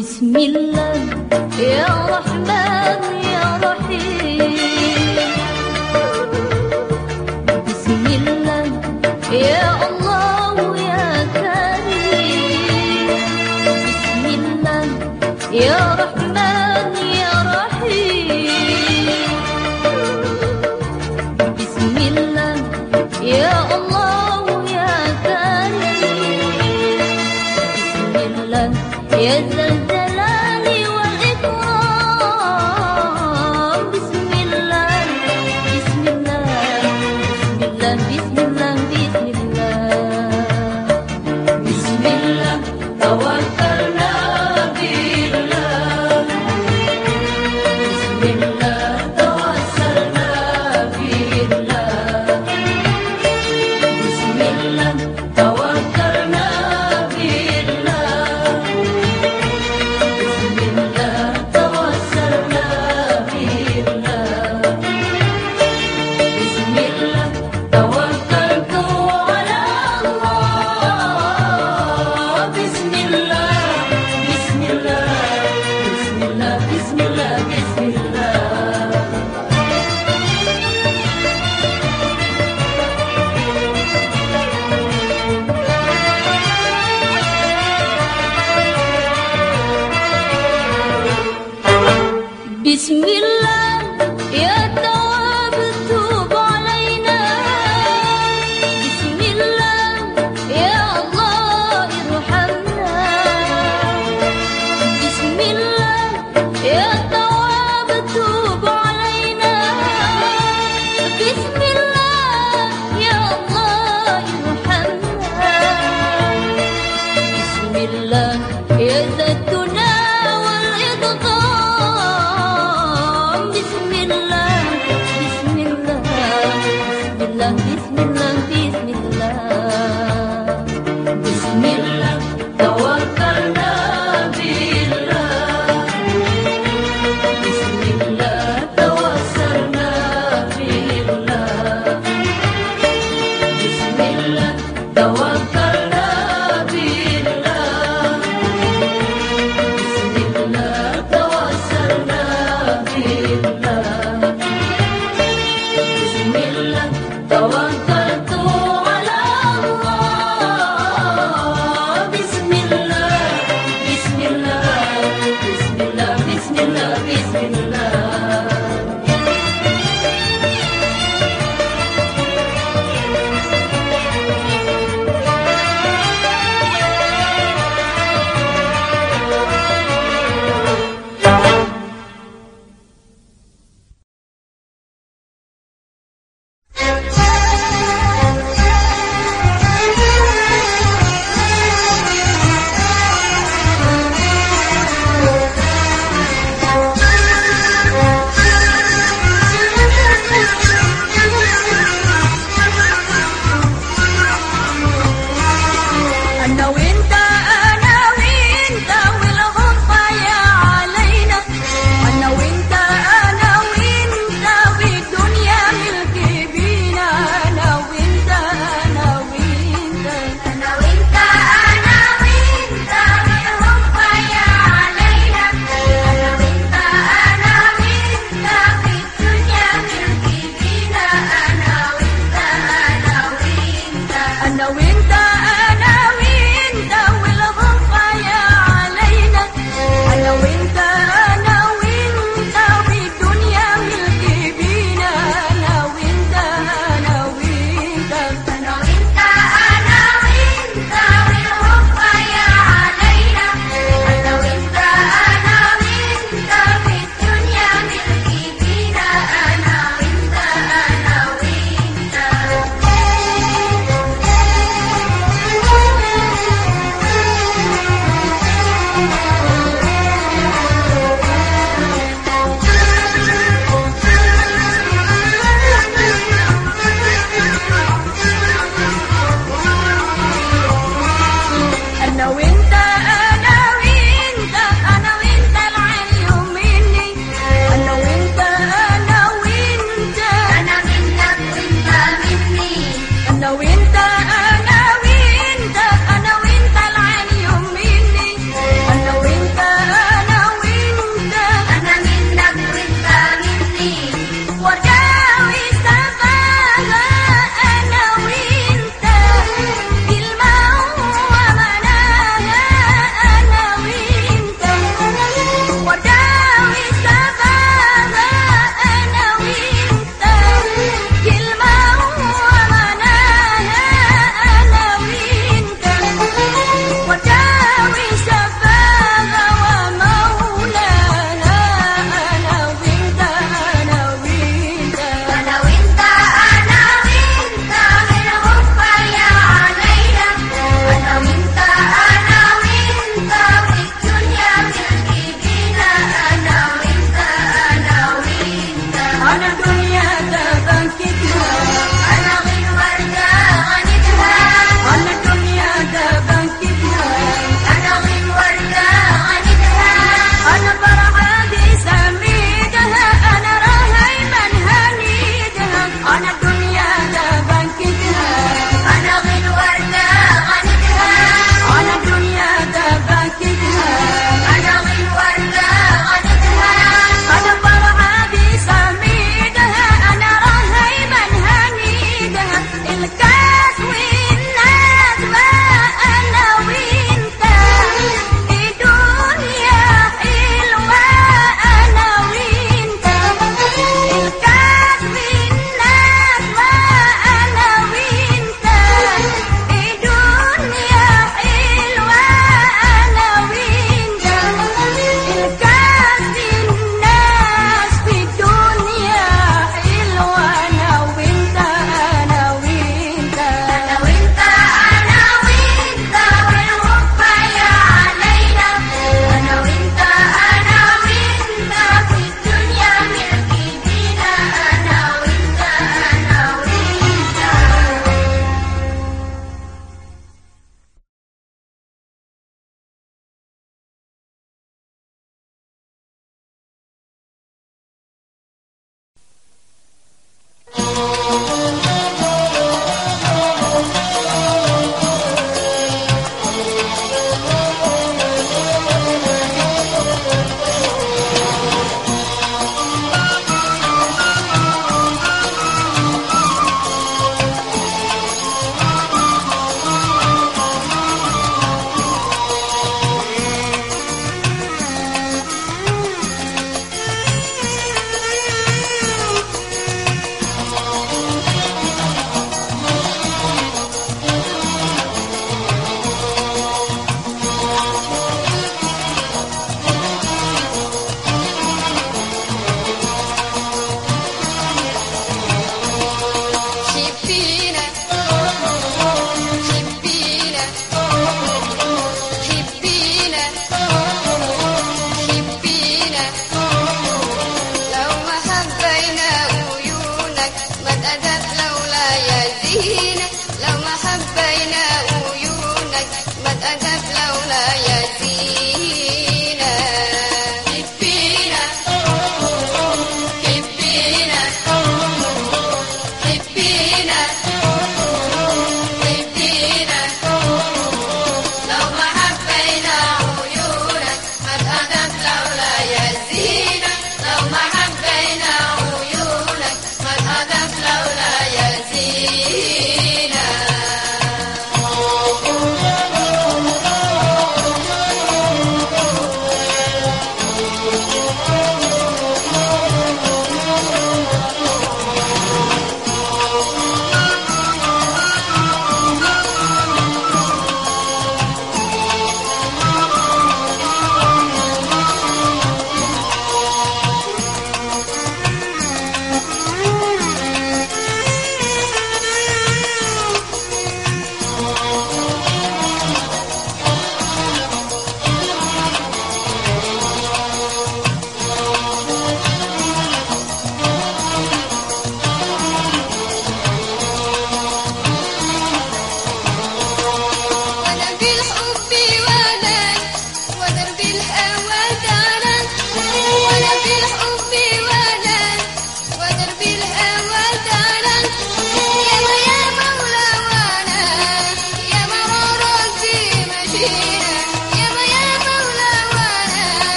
بسم الله. يا رحمن يا رحيم. بسم الله. يا الله يا كريم. بسم الله. يا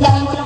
Gracias.